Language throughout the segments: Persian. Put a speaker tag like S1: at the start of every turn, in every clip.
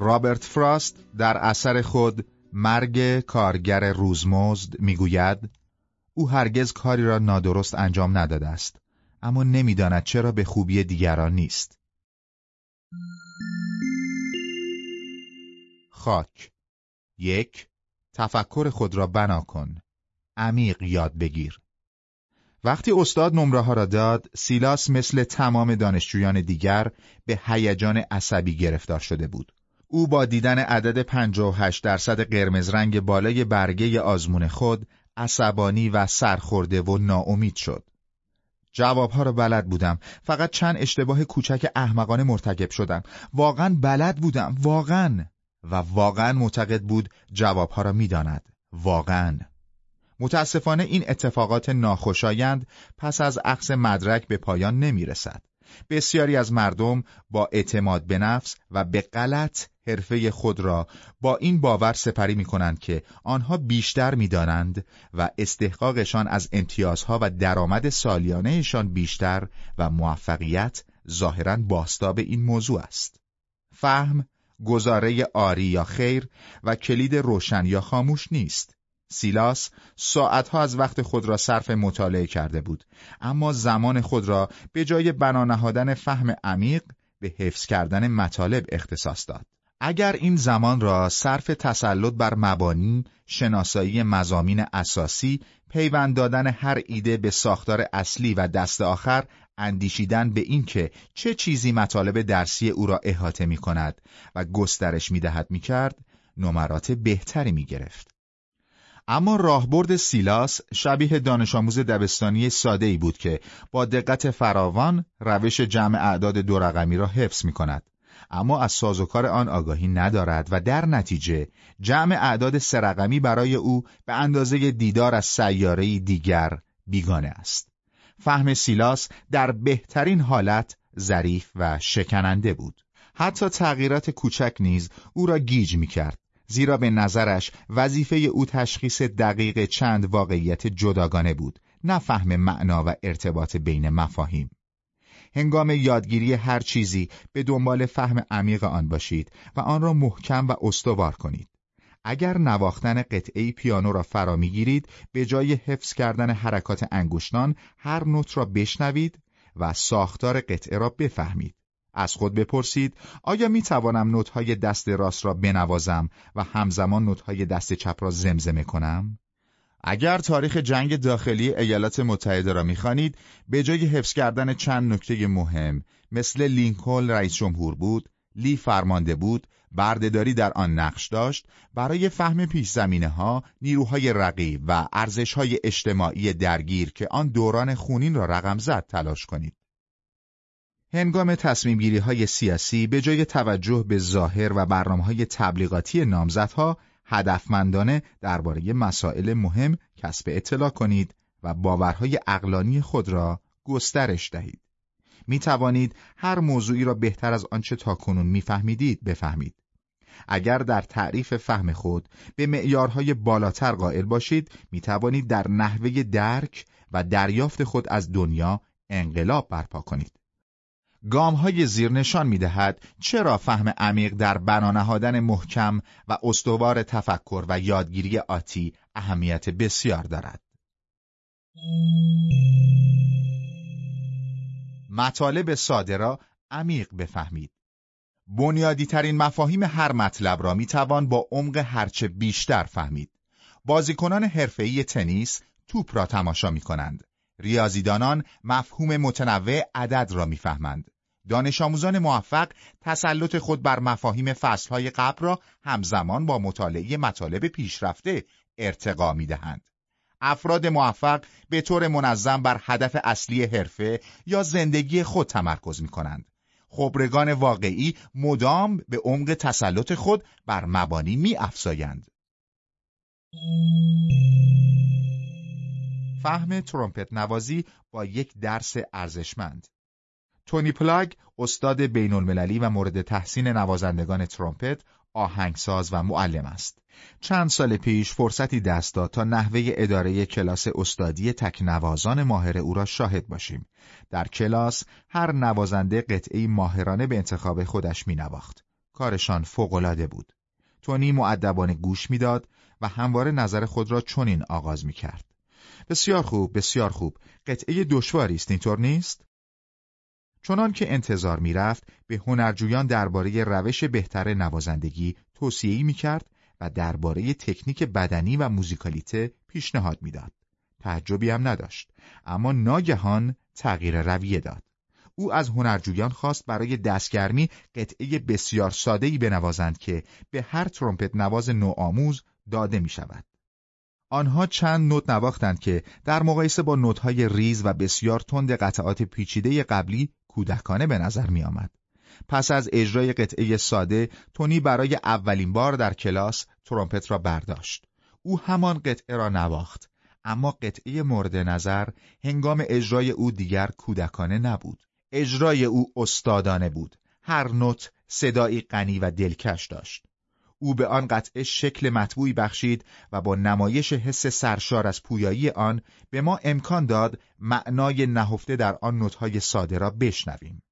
S1: رابرت فراست در اثر خود مرگ کارگر روزمزد می‌گوید او هرگز کاری را نادرست انجام نداده است اما نمی‌داند چرا به خوبی دیگران نیست. خاک. یک تفکر خود را بنا کن. عمیق یاد بگیر. وقتی استاد نمره ها را داد سیلاس مثل تمام دانشجویان دیگر به هیجان عصبی گرفتار شده بود. او با دیدن عدد 58 درصد قرمز رنگ بالای برگه آزمون خود عصبانی و سرخورده و ناامید شد. جوابها را بلد بودم. فقط چند اشتباه کوچک احمقانه مرتکب شدم. واقعا بلد بودم. واقعا. و واقعا معتقد بود جوابها را می‌داند. واقعا. متاسفانه این اتفاقات ناخوشایند پس از عقص مدرک به پایان نمی رسد. بسیاری از مردم با اعتماد به نفس و به غلط حرفه خود را با این باور سپری می کنند که آنها بیشتر می دانند و استحقاقشان از امتیازها و درآمد سالیانهشان بیشتر و موفقیت ظاهرا باستاب این موضوع است. فهم، گزاره آری یا خیر و کلید روشن یا خاموش نیست. سیلاس ساعتها از وقت خود را صرف مطالعه کرده بود اما زمان خود را به جای بنا نهادن فهم عمیق به حفظ کردن مطالب اختصاص داد اگر این زمان را صرف تسلط بر مبانی، شناسایی مزامین اساسی، پیوند دادن هر ایده به ساختار اصلی و دست آخر، اندیشیدن به اینکه چه چیزی مطالب درسی او را احاطه می کند و گسترش می دهد می کرد، نمرات بهتری می گرفت. اما راهبرد سیلاس شبیه دانش آموز دبستانی ساده ای بود که با دقت فراوان روش جمع اعداد دو رقمی را حفظ می کند. اما از سازوکار آن آگاهی ندارد و در نتیجه جمع اعداد سه رقمی برای او به اندازه دیدار از سیاره دیگر بیگانه است. فهم سیلاس در بهترین حالت ظریف و شکننده بود. حتی تغییرات کوچک نیز او را گیج می کرد زیرا به نظرش وظیفه او تشخیص دقیق چند واقعیت جداگانه بود نه فهم معنا و ارتباط بین مفاهیم هنگام یادگیری هر چیزی به دنبال فهم عمیق آن باشید و آن را محکم و استوار کنید اگر نواختن قطعه پیانو را فرا می‌گیرید به جای حفظ کردن حرکات انگشتان هر نوت را بشنوید و ساختار قطعه را بفهمید از خود بپرسید آیا می توانم نوتهای دست راست را بنوازم و همزمان نوتهای دست چپ را زمزمه کنم؟ اگر تاریخ جنگ داخلی ایالات متحده را می‌خوانید به جای حفظ کردن چند نکته مهم مثل لینکلن رئیس جمهور بود لی فرمانده بود بردهداری در آن نقش داشت برای فهم پیش زمینه ها نیروهای رقیب و ارزش های اجتماعی درگیر که آن دوران خونین را رقم زد تلاش کنید. هنگام تصمیم های سیاسی به جای توجه به ظاهر و برنامه های تبلیغاتی نامزدها هدفمندانه درباره مسائل مهم کسب اطلاع کنید و باورهای اقلانی خود را گسترش دهید. می توانید هر موضوعی را بهتر از آنچه تاکنون میفهمیدید بفهمید. اگر در تعریف فهم خود به معیارهای بالاتر قائل باشید می توانید در نحوه درک و دریافت خود از دنیا انقلاب برپا کنید. گام های زیر نشان می دهد چرا فهم عمیق در بنا محکم و استوار تفکر و یادگیری آتی اهمیت بسیار دارد. مطالب ساده را عمیق بفهمید. بنیادی ترین مفاهیم هر مطلب را می توان با عمق هرچه بیشتر فهمید. بازیکنان حرفه‌ای تنیس توپ را تماشا می کنند. ریاضیدانان مفهوم متنوع عدد را می‌فهمند. دانش آموزان موفق تسلط خود بر مفاهیم فصلهای قبل را همزمان با مطالعه مطالب پیشرفته ارتقا می دهند. افراد موفق به طور منظم بر هدف اصلی حرفه یا زندگی خود تمرکز می کنند. خبرگان واقعی مدام به عمق تسلط خود بر مبانی می افزایند. فهم ترومپت نوازی با یک درس ارزشمند تونی پلاگ استاد بین المللی و مورد تحسین نوازندگان ترومپت آهنگساز و معلم است. چند سال پیش فرصتی دست داد تا نحوه اداره کلاس استادی تکنوازان ماهر او را شاهد باشیم. در کلاس هر نوازنده قطعی ماهرانه به انتخاب خودش می نواخت. کارشان فوقالعاده بود. تونی معدبانه گوش می‌داد و همواره نظر خود را چنین آغاز می کرد. بسیار خوب، بسیار خوب. قطعه دشواری است اینطور نیست؟ چنان که انتظار می‌رفت به هنرجویان درباره روش بهتر نوازندگی توصیه‌ای می‌کرد و درباره تکنیک بدنی و موزیکالیته پیشنهاد می‌داد. تعجبی هم نداشت، اما ناگهان تغییر رویه داد. او از هنرجویان خواست برای دستگرمی قطعه بسیار ساده‌ای بنوازند که به هر ترومپت نواز نوآموز داده می شود. آنها چند نوت نواختند که در مقایسه با نوت‌های ریز و بسیار تند قطعات پیچیده قبلی کودکانه به نظر می آمد. پس از اجرای قطعه ساده، تونی برای اولین بار در کلاس ترومپت را برداشت. او همان قطعه را نواخت، اما قطعه مورد نظر هنگام اجرای او دیگر کودکانه نبود. اجرای او استادانه بود. هر نوت صدایی غنی و دلکش داشت. او به آن قطعه شکل مطبوعی بخشید و با نمایش حس سرشار از پویایی آن به ما امکان داد معنای نهفته در آن نوت‌های ساده را بشنویم.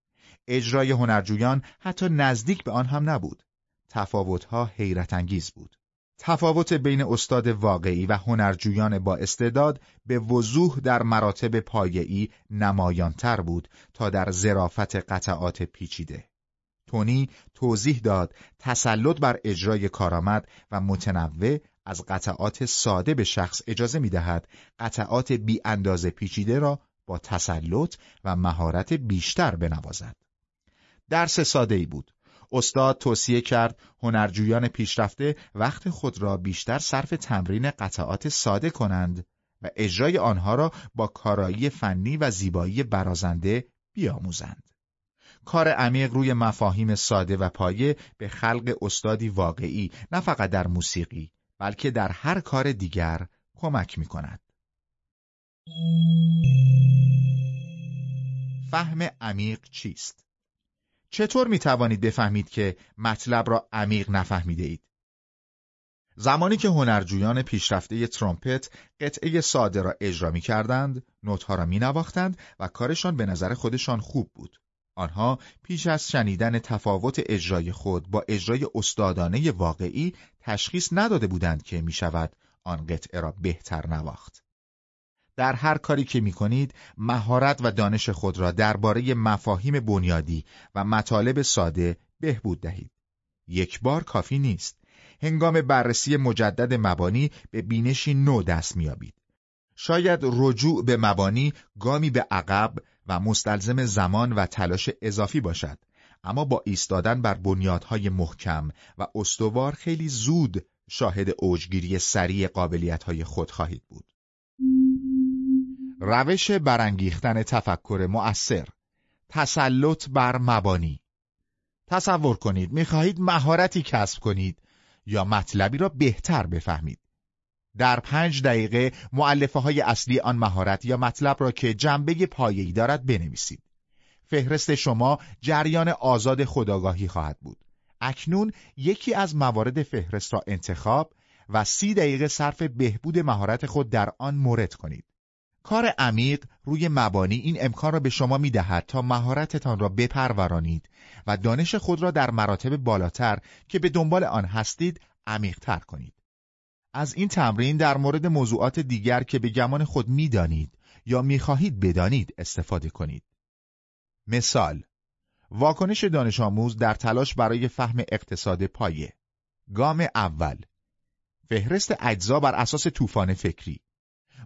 S1: اجرای هنرجویان حتی نزدیک به آن هم نبود. تفاوتها حیرت انگیز بود. تفاوت بین استاد واقعی و هنرجویان با استعداد به وضوح در مراتب پایه‌ای نمایانتر بود تا در زرافت قطعات پیچیده. تونی توضیح داد تسلط بر اجرای کارآمد و متنوع از قطعات ساده به شخص اجازه می دهد قطعات بی اندازه پیچیده را با تسلط و مهارت بیشتر بنوازد. درس ساده ای بود. استاد توصیه کرد هنرجویان پیشرفته وقت خود را بیشتر صرف تمرین قطعات ساده کنند و اجرای آنها را با کارایی فنی و زیبایی برازنده بیاموزند. کار عمیق روی مفاهیم ساده و پایه به خلق استادی واقعی نه فقط در موسیقی بلکه در هر کار دیگر کمک می کند. فهم عمیق چیست؟ چطور می توانید بفهمید که مطلب را عمیق نفهمیده اید؟ زمانی که هنرجویان پیشرفته ترومپت قطعه ساده را اجرا می کردند، نوتها را می نواختند و کارشان به نظر خودشان خوب بود. آنها پیش از شنیدن تفاوت اجرای خود با اجرای استادانه واقعی تشخیص نداده بودند که می شود آن قطعه را بهتر نواخت. در هر کاری که می کنید مهارت و دانش خود را درباره مفاهیم بنیادی و مطالب ساده بهبود دهید. یک بار کافی نیست. هنگام بررسی مجدد مبانی به بینشی نو دست میابید. شاید رجوع به مبانی گامی به عقب و مستلزم زمان و تلاش اضافی باشد. اما با ایستادن بر بنیادهای محکم و استوار خیلی زود شاهد اوجگیری سریع قابلیتهای خود خواهید بود. روش برانگیختن تفکر مؤثر. تسلط بر مبانی. تصور کنید می‌خواهید مهارتی کسب کنید یا مطلبی را بهتر بفهمید. در پنج دقیقه معلفه های اصلی آن مهارت یا مطلب را که جنبه پایه‌ای دارد بنویسید. فهرست شما جریان آزاد خداگاهی خواهد بود. اکنون یکی از موارد فهرست را انتخاب و سی دقیقه صرف بهبود مهارت خود در آن مورد کنید. کار عمیق روی مبانی این امکان را به شما می دهد تا مهارتتان را بپرورانید و دانش خود را در مراتب بالاتر که به دنبال آن هستید عمیقتر کنید. از این تمرین در مورد موضوعات دیگر که به گمان خود می‌دانید یا می‌خواهید بدانید استفاده کنید. مثال واکنش دانش آموز در تلاش برای فهم اقتصاد پایه. گام اول فهرست اجزا بر اساس طوفان فکری.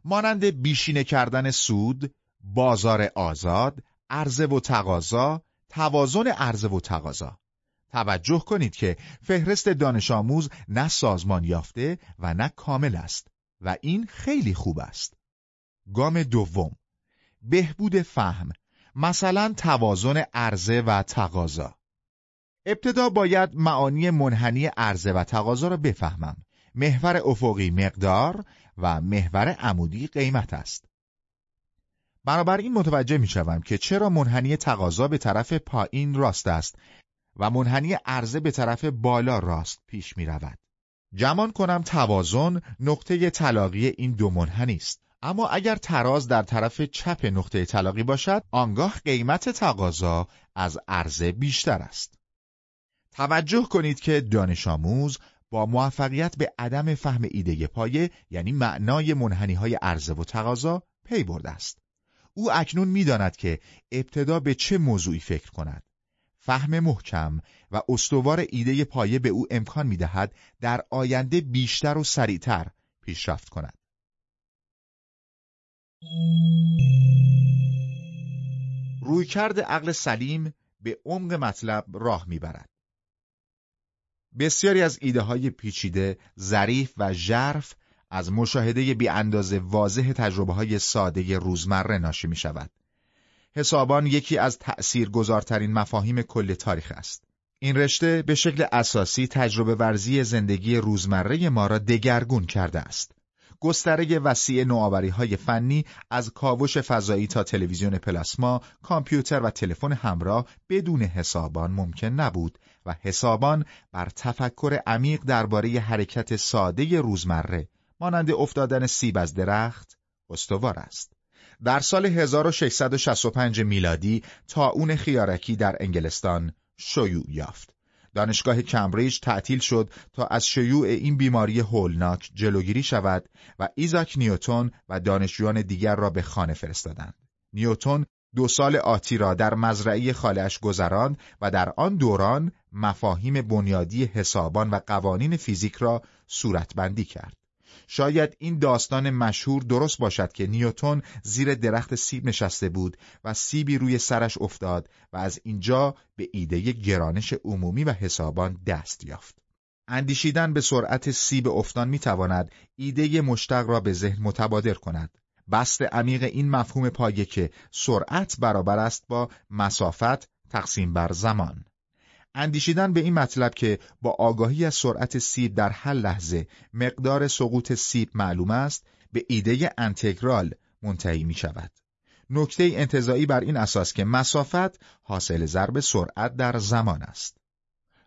S1: مانند بیشینه کردن سود، بازار آزاد، عرضه و تقاضا، توازن عرضه و تقاضا. توجه کنید که فهرست دانش آموز نه سازمان یافته و نه کامل است و این خیلی خوب است. گام دوم. بهبود فهم مثلا توازن عرضه و تقاضا. ابتدا باید معانی منحنی عرضه و تقاضا را بفهمم. محور افقی مقدار و محور عمودی قیمت است. بنابراین متوجه می شوم که چرا منحنی تقاضا به طرف پایین راست است و منحنی عرضه به طرف بالا راست پیش می رود. جمان کنم توازن نقطه تلاقی این دو منحنی است. اما اگر تراز در طرف چپ نقطه تلاقی باشد آنگاه قیمت تقاضا از عرضه بیشتر است. توجه کنید که دانش آموز با موفقیت به عدم فهم ایده پایه یعنی معنای منحنی های عرضه و تقاضا پی برده است. او اکنون می‌داند که ابتدا به چه موضوعی فکر کند. فهم محکم و استوار ایده پایه به او امکان می دهد در آینده بیشتر و سریعتر پیشرفت کند. رویکرد عقل سلیم به عمق مطلب راه می‌برد. بسیاری از ایده های پیچیده، ظریف و ژرف از مشاهده بی اندازه واضح تجربه های ساده روزمره ناشی می شود. حسابان یکی از تأثیر گذارترین مفاهیم کل تاریخ است. این رشته به شکل اساسی تجربه ورزی زندگی روزمره ما را دگرگون کرده است. گستره وسیع نوآوری های فنی از کاوش فضایی تا تلویزیون پلاسما، کامپیوتر و تلفن همراه بدون حسابان ممکن نبود و حسابان بر تفکر عمیق درباره حرکت ساده روزمره مانند افتادن سیب از درخت استوار است. در سال 1665 میلادی تا اون خیارکی در انگلستان شیوع یافت. دانشگاه کمبریج تعطیل شد تا از شیوع این بیماری هولناک جلوگیری شود و ایزاک نیوتون و دانشجویان دیگر را به خانه فرستادند. نیوتون دو سال آتی را در مزرعه خالش گذراند و در آن دوران مفاهیم بنیادی حسابان و قوانین فیزیک را صورتبندی کرد. شاید این داستان مشهور درست باشد که نیوتون زیر درخت سیب نشسته بود و سیبی روی سرش افتاد و از اینجا به ایده گرانش عمومی و حسابان دست یافت. اندیشیدن به سرعت سیب افتان می تواند ایده مشتق را به ذهن متبادر کند. بست عمیق این مفهوم پایه که سرعت برابر است با مسافت تقسیم بر زمان. اندیشیدن به این مطلب که با آگاهی از سرعت سیب در هر لحظه مقدار سقوط سیب معلوم است به ایده انتگرال منتهی می شود. نکته انتظایی بر این اساس که مسافت حاصل ضرب سرعت در زمان است.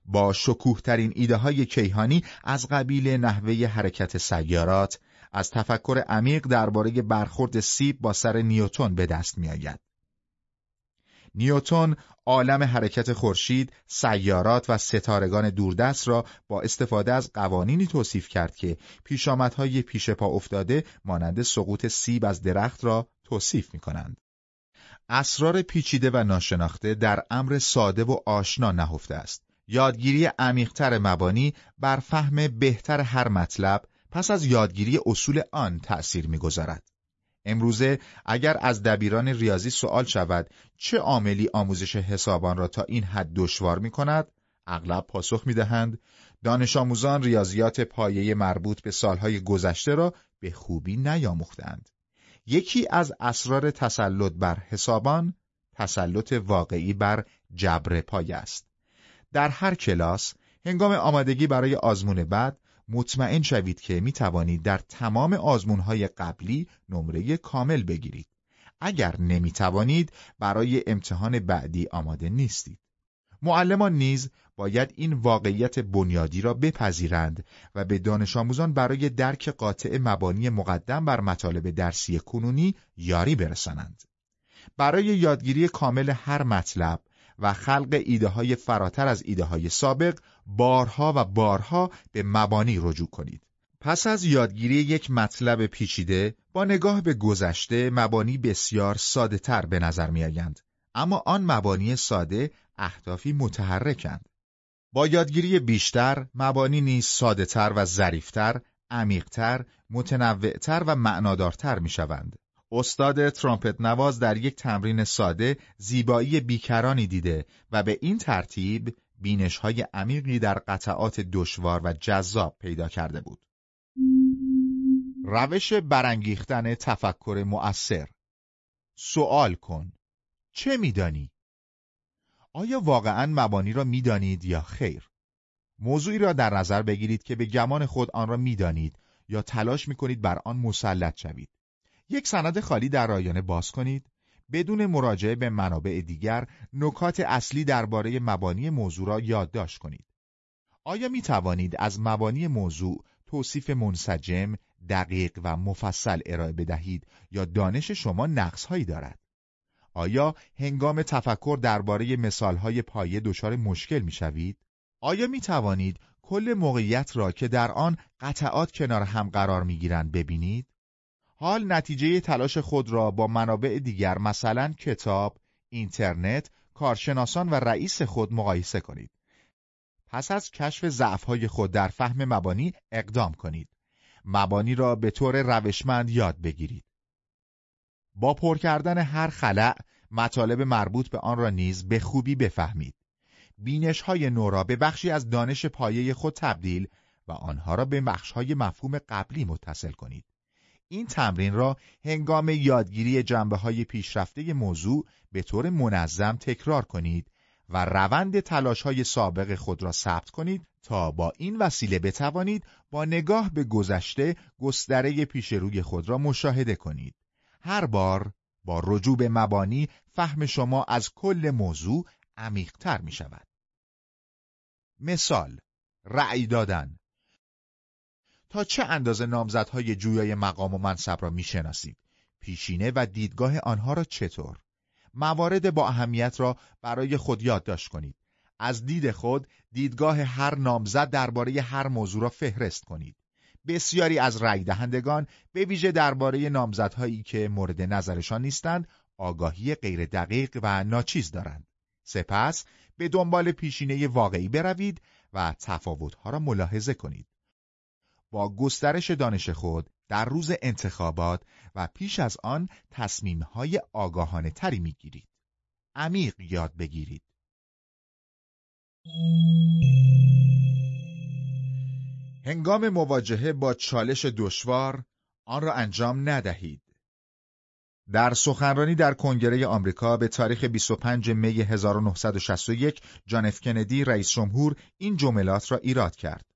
S1: با شکوه ترین ایده های کیهانی از قبیل نحوه حرکت سیارات از تفکر عمیق درباره برخورد سیب با سر نیوتون به دست می آید. نیوتون عالم حرکت خورشید، سیارات و ستارگان دوردست را با استفاده از قوانینی توصیف کرد که پیشامدهای پیش پا افتاده مانند سقوط سیب از درخت را توصیف می کنند. اسرار پیچیده و ناشناخته در امر ساده و آشنا نهفته است. یادگیری عمیقتر مبانی بر فهم بهتر هر مطلب پس از یادگیری اصول آن تأثیر می‌گذارد. امروزه اگر از دبیران ریاضی سوال شود چه عاملی آموزش حسابان را تا این حد دشوار می کند؟ اغلب پاسخ می دهند دانش آموزان ریاضیات پایه مربوط به سالهای گذشته را به خوبی نیاموختند. یکی از اسرار تسلط بر حسابان تسلط واقعی بر جبر پایه است. در هر کلاس هنگام آمادگی برای آزمون بعد مطمئن شوید که می توانید در تمام آزمونهای قبلی نمره کامل بگیرید. اگر نمی توانید برای امتحان بعدی آماده نیستید. معلمان نیز باید این واقعیت بنیادی را بپذیرند و به دانش آموزان برای درک قاطع مبانی مقدم بر مطالب درسی کنونی یاری برسانند. برای یادگیری کامل هر مطلب و خلق ایده های فراتر از ایده های سابق بارها و بارها به مبانی رجوع کنید. پس از یادگیری یک مطلب پیچیده با نگاه به گذشته مبانی بسیار ساده تر به نظر می آیند. اما آن مبانی ساده اهدافی متحرکند. با یادگیری بیشتر مبانی نیز ساده تر و ظریفتر، عمیقتر، متنوعتر و معنادارتر می شوند. استاد ترامپت نواز در یک تمرین ساده زیبایی بیکرانی دیده و به این ترتیب بینش های عمیقی در قطعات دشوار و جذاب پیدا کرده بود. روش برانگیختن تفکر مؤثر سوال کن چه میدانی؟ آیا واقعا مبانی را می‌دانید یا خیر؟ موضوعی را در نظر بگیرید که به گمان خود آن را می‌دانید یا تلاش می‌کنید بر آن مسلط شوید. یک سند خالی در رایانه باز کنید بدون مراجعه به منابع دیگر نکات اصلی درباره مبانی موضوع را یادداشت کنید. آیا می توانید از مبانی موضوع توصیف منسجم، دقیق و مفصل ارائه بدهید یا دانش شما نقص هایی دارد؟ آیا هنگام تفکر درباره مثال های پایه دچار مشکل می شوید؟ آیا می توانید کل موقعیت را که در آن قطعات کنار هم قرار می گیرند ببینید؟ حال نتیجه تلاش خود را با منابع دیگر مثلا کتاب، اینترنت، کارشناسان و رئیس خود مقایسه کنید. پس از کشف ضعف‌های خود در فهم مبانی اقدام کنید. مبانی را به طور روشمند یاد بگیرید. با پر کردن هر خلع مطالب مربوط به آن را نیز به خوبی بفهمید. بینش های نو را به بخشی از دانش پایه خود تبدیل و آنها را به بخش های مفهوم قبلی متصل کنید. این تمرین را هنگام یادگیری جنبه های پیشرفته موضوع به طور منظم تکرار کنید و روند تلاش های سابق خود را ثبت کنید تا با این وسیله بتوانید با نگاه به گذشته گستره پیش روی خود را مشاهده کنید. هر بار با رجوع به مبانی فهم شما از کل موضوع عمیقتر می شود. مثال رأی دادن تا چه اندازه نامزدهای جویای مقام و منصب را می‌شناسید؟ پیشینه و دیدگاه آنها را چطور؟ موارد با اهمیت را برای خود یادداشت کنید. از دید خود دیدگاه هر نامزد درباره هر موضوع را فهرست کنید. بسیاری از رأی دهندگان به ویژه درباره نامزدهایی که مورد نظرشان نیستند آگاهی غیر دقیق و ناچیز دارند. سپس به دنبال پیشینه واقعی بروید و تفاوتها را ملاحظه کنید. با گسترش دانش خود در روز انتخابات و پیش از آن تصمیمهای آگاهانه تری می گیرید. عمیق یاد بگیرید. هنگام مواجهه با چالش دشوار آن را انجام ندهید. در سخنرانی در کنگره آمریکا به تاریخ 25 می 1961 جان اف کندی رئیس جمهور این جملات را ایراد کرد.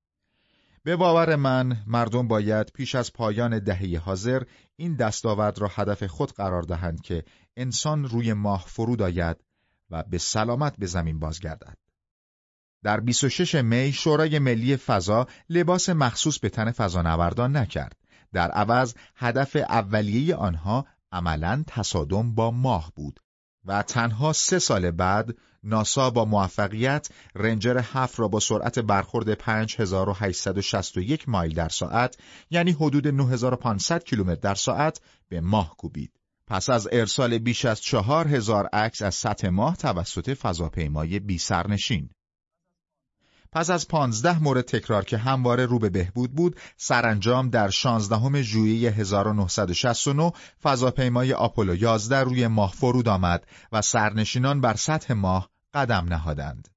S1: به باور من مردم باید پیش از پایان دهه حاضر این دستاورد را هدف خود قرار دهند که انسان روی ماه فرود آید و به سلامت به زمین بازگردد. در 26 می شورای ملی فضا لباس مخصوص به تن فضانوردان نکرد. در عوض هدف اولیه آنها عملا تصادم با ماه بود و تنها سه سال بعد ناسا با موفقیت رنجر هفت را با سرعت برخورد 5861 مایل در ساعت یعنی حدود 9500 کیلومتر در ساعت به ماه کوبید. پس از ارسال بیش از 4000 عکس از سطح ماه توسط فضاپیمای بی سرنشین. پس از پانزده مورد تکرار که همواره رو به بهبود بود، سرانجام در 16 ژوئیه 1969 فضاپیمای آپولو 11 روی ماه فرود آمد و سرنشینان بر سطح ماه قدم نهادند.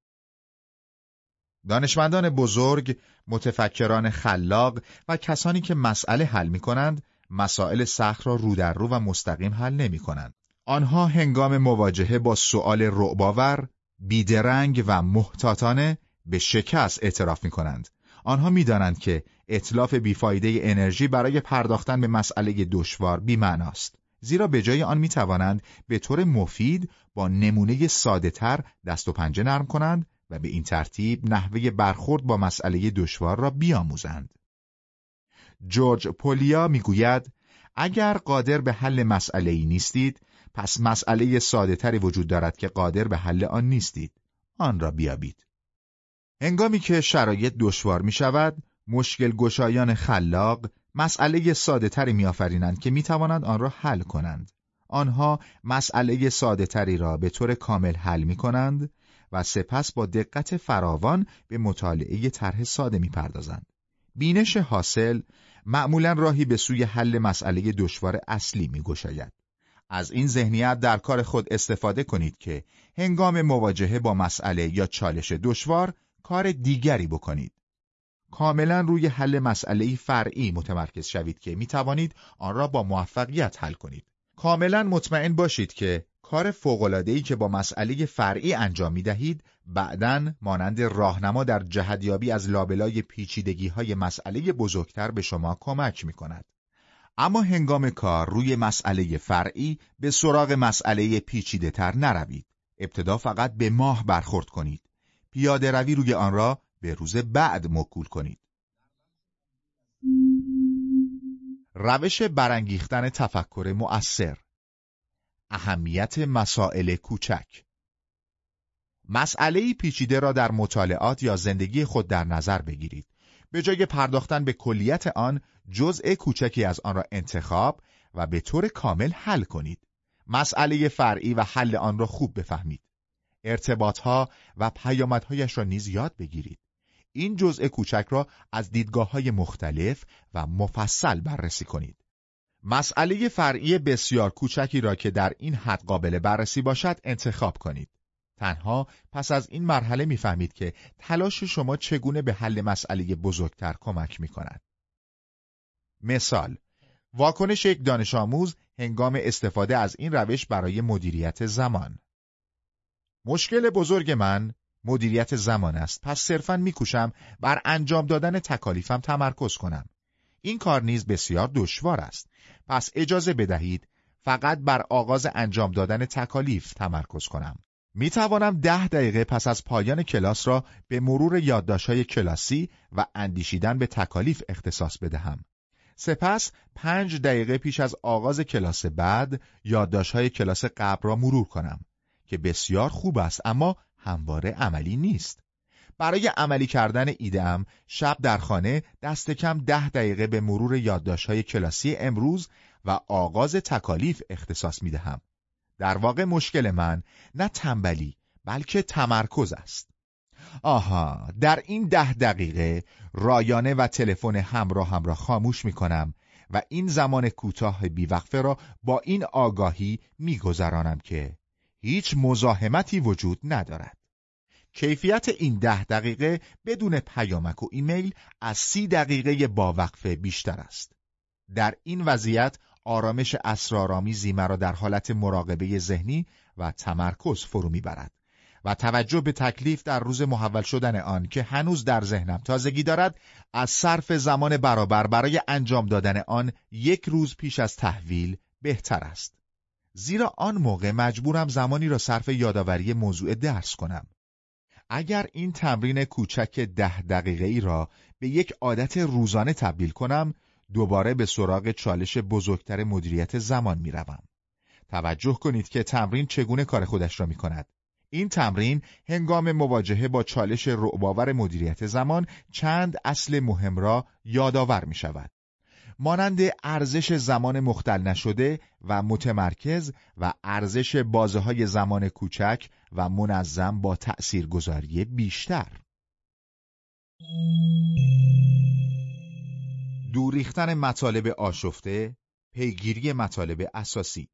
S1: دانشمندان بزرگ، متفکران خلاق و کسانی که مسئله حل می کنند، مسائل سخت را رو در رو و مستقیم حل نمی کنند. آنها هنگام مواجهه با سؤال رعباور، بیدرنگ و محتاطانه به شکست اعتراف می کنند. آنها می‌دانند که اطلاف بیفایده انرژی برای پرداختن به مسئله دشوار بیمعناست. زیرا به جای آن می توانند به طور مفید با نمونه ساده تر دست و پنجه نرم کنند و به این ترتیب نحوه برخورد با مسئله دشوار را بیاموزند. جورج پولیا می‌گوید اگر قادر به حل مسئله ای نیستید پس مسئله ساده تری وجود دارد که قادر به حل آن نیستید. آن را بیابید. هنگامی که شرایط دشوار می شود، مشکل گشایان خلاق مسئله ساده تری می آفرینند که می توانند آن را حل کنند. آنها مسئله ساده تری را به طور کامل حل می کنند و سپس با دقت فراوان به مطالعه طرح ساده می پردازند. بینش حاصل معمولا راهی به سوی حل مسئله دشوار اصلی می گشاید. از این ذهنیت در کار خود استفاده کنید که هنگام مواجهه با مسئله یا چالش دشوار کار دیگری بکنید. کاملا روی حل مسئله فرعی متمرکز شوید که می توانید آن را با موفقیت حل کنید. کاملا مطمئن باشید که کار فوق‌العاده‌ای که با مسئله فرعی انجام می دهید بعدا مانند راهنما در جهدیابی از لابلای پیچیدگی های مسئله بزرگتر به شما کمک می کند. اما هنگام کار روی مسئله فرعی به سراغ مسئله پیچیده تر نروید. ابتدا فقط به ماه برخورد کنید. پیاده روی روی آن را به روز بعد مکول کنید. روش برانگیختن تفکر مؤثر اهمیت مسائل کوچک مسئله پیچیده را در مطالعات یا زندگی خود در نظر بگیرید. به جای پرداختن به کلیت آن، جزء کوچکی از آن را انتخاب و به طور کامل حل کنید. مسئله فرعی و حل آن را خوب بفهمید. ارتباطها و پیامدهایش را نیز یاد بگیرید. این جزء کوچک را از دیدگاه های مختلف و مفصل بررسی کنید. مسئله فرعی بسیار کوچکی را که در این حد قابل بررسی باشد انتخاب کنید. تنها پس از این مرحله می‌فهمید که تلاش شما چگونه به حل مسئله بزرگتر کمک می کند. مثال واکنش یک دانش آموز هنگام استفاده از این روش برای مدیریت زمان مشکل بزرگ من مدیریت زمان است. پس صرفا میکوشم بر انجام دادن تکالیفم تمرکز کنم. این کار نیز بسیار دشوار است. پس اجازه بدهید فقط بر آغاز انجام دادن تکالیف تمرکز کنم. می توانم ده دقیقه پس از پایان کلاس را به مرور یادداشت‌های کلاسی و اندیشیدن به تکالیف اختصاص بدهم. سپس پنج دقیقه پیش از آغاز کلاس بعد یادداشت‌های کلاس قبل را مرور کنم. که بسیار خوب است اما همواره عملی نیست. برای عملی کردن ایدهام شب در خانه دست کم ده دقیقه به مرور یادداشت‌های کلاسی امروز و آغاز تکالیف اختصاص می دهم. در واقع مشکل من نه تنبلی بلکه تمرکز است. آها در این ده دقیقه رایانه و تلفن همراه هم را خاموش می کنم و این زمان کوتاه بیوقفه را با این آگاهی میگذرانم که هیچ مزاحمتی وجود ندارد. کیفیت این ده دقیقه بدون پیامک و ایمیل از سی دقیقه با وقفه بیشتر است. در این وضعیت آرامش اسرارآمیزی مرا در حالت مراقبه ذهنی و تمرکز فرو می‌برد و توجه به تکلیف در روز محول شدن آن که هنوز در ذهنم تازگی دارد از صرف زمان برابر برای انجام دادن آن یک روز پیش از تحویل بهتر است زیرا آن موقع مجبورم زمانی را صرف یادآوری موضوع درس کنم اگر این تمرین کوچک ده دقیقه ای را به یک عادت روزانه تبدیل کنم دوباره به سراغ چالش بزرگتر مدیریت زمان می روم. توجه کنید که تمرین چگونه کار خودش را می کند. این تمرین هنگام مواجهه با چالش رعباور مدیریت زمان چند اصل مهم را یادآور می شود. مانند ارزش زمان مختل نشده و متمرکز و ارزش بازه های زمان کوچک و منظم با تأثیرگذاری بیشتر. دوریختن مطالب آشفته، پیگیری مطالب اساسی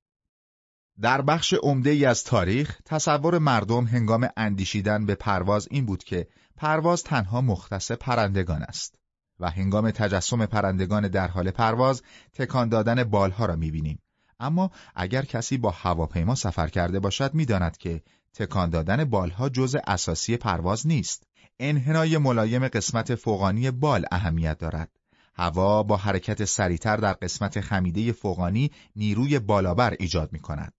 S1: در بخش عمده ای از تاریخ تصور مردم هنگام اندیشیدن به پرواز این بود که پرواز تنها مختص پرندگان است و هنگام تجسم پرندگان در حال پرواز تکان دادن بالها را می‌بینیم اما اگر کسی با هواپیما سفر کرده باشد می‌داند که تکان دادن بالها جزء اساسی پرواز نیست انحنای ملایم قسمت فوقانی بال اهمیت دارد هوا با حرکت سریعتر در قسمت خمیده فوقانی نیروی بالابر ایجاد می کند.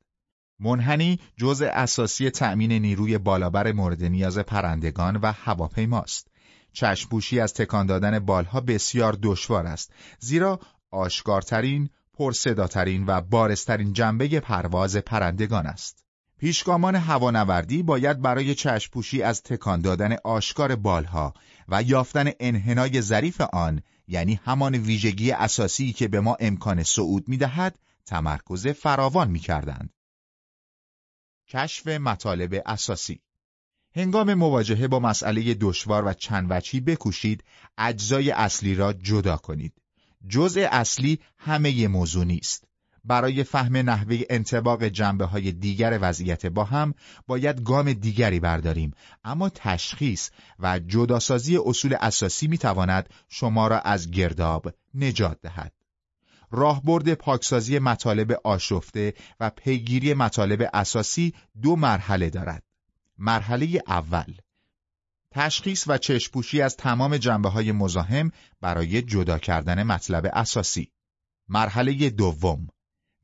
S1: منحنی جزء اساسی تأمین نیروی بالابر مورد نیاز پرندگان و هواپیماست. چشمپوشی از تکان دادن بالها بسیار دشوار است زیرا آشکارترین، پرصداترین و بارسترین جنبه پرواز پرندگان است. پیشگامان هوانوردی باید برای چشمپوشی از تکان دادن آشکار بالها و یافتن انحنای ظریف آن یعنی همان ویژگی اساسی که به ما امکان صعود می‌دهد تمرکز فراوان می‌کردند. کشف مطالب اساسی هنگام مواجهه با مسئله دشوار و چند وچی بکوشید اجزای اصلی را جدا کنید. جزء اصلی همه موضوع نیست. برای فهم نحوه انتباق جنبه های دیگر وضعیت با هم باید گام دیگری برداریم اما تشخیص و جداسازی اصول اساسی می تواند شما را از گرداب نجات دهد راهبرد پاکسازی مطالب آشفته و پیگیری مطالب اساسی دو مرحله دارد مرحله اول تشخیص و چشپوشی از تمام جنبه های مزاحم برای جدا کردن مطلب اساسی مرحله دوم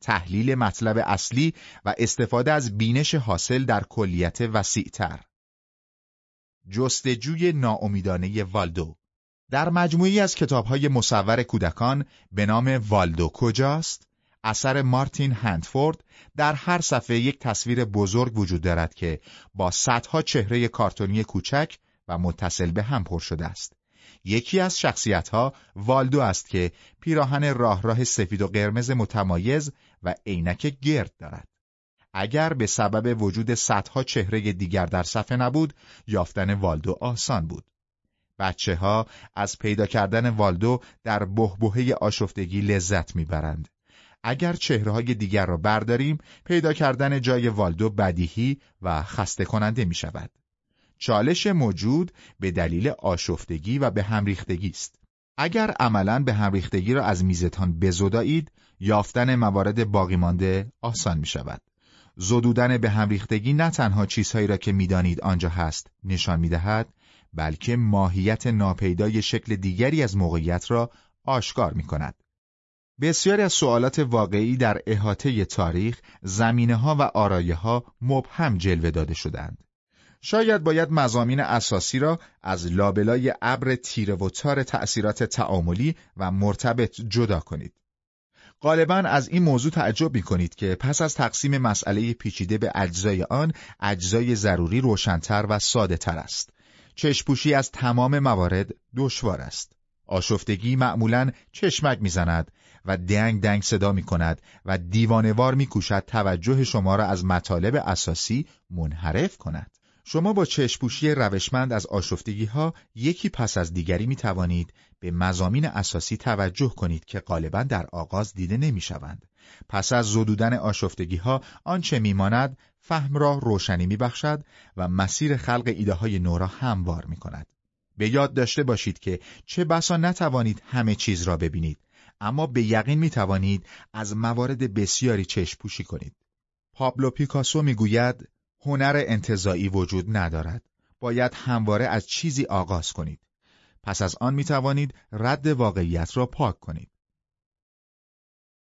S1: تحلیل مطلب اصلی و استفاده از بینش حاصل در کلیت وسیعتر. جستجوی ناامیدانه والدو در مجموعی از کتابهای مصور کودکان به نام والدو کجاست؟ اثر مارتین هندفورد در هر صفحه یک تصویر بزرگ وجود دارد که با صدها چهره کارتونی کوچک و متصل به هم پر شده است. یکی از شخصیتها والدو است که پیراهن راه راه سفید و قرمز متمایز و عینک گرد دارد. اگر به سبب وجود صدها چهره دیگر در صفحه نبود، یافتن والدو آسان بود. بچه ها از پیدا کردن والدو در بهبهه آشفتگی لذت می‌برند. اگر چهره های دیگر را برداریم، پیدا کردن جای والدو بدیهی و خسته کننده می شود. چالش موجود به دلیل آشفتگی و به همریختگی است. اگر عملا به همریختگی را از میزتان بزدایید، یافتن موارد باقی مانده آسان می شود. زدودن به همریختگی نه تنها چیزهایی را که می‌دانید آنجا هست نشان می دهد، بلکه ماهیت ناپیدای شکل دیگری از موقعیت را آشکار می کند. بسیاری از سوالات واقعی در احاطه تاریخ، زمینه ها و آرایه ها مبهم جلوه داده شدند. شاید باید مزامین اساسی را از لابلای ابر تیره و تار تأثیرات تعاملی و مرتبط جدا کنید. غالبا از این موضوع تعجب می کنید که پس از تقسیم مسئله پیچیده به اجزای آن، اجزای ضروری روشنتر و ساده تر است. چشپوشی از تمام موارد دشوار است. آشفتگی معمولا چشمک می‌زند و دنگ دنگ صدا می کند و دیوانوار می کوشد توجه شما را از مطالب اساسی منحرف کند. شما با چشپوشی روشمند از آشفتگی ها یکی پس از دیگری می توانید به مزامین اساسی توجه کنید که غالبا در آغاز دیده نمی شوند. پس از زدودن آشفتگی ها آنچه میماند فهم را روشنی می بخشد و مسیر خلق ایده های نو را هموار می کند. به یاد داشته باشید که چه بسا نتوانید همه چیز را ببینید اما به یقین می توانید از موارد بسیاری چشم پوشی کنید. پابلو پیکاسو می گوید هنر انتظایی وجود ندارد. باید همواره از چیزی آغاز کنید. پس از آن می توانید رد واقعیت را پاک کنید.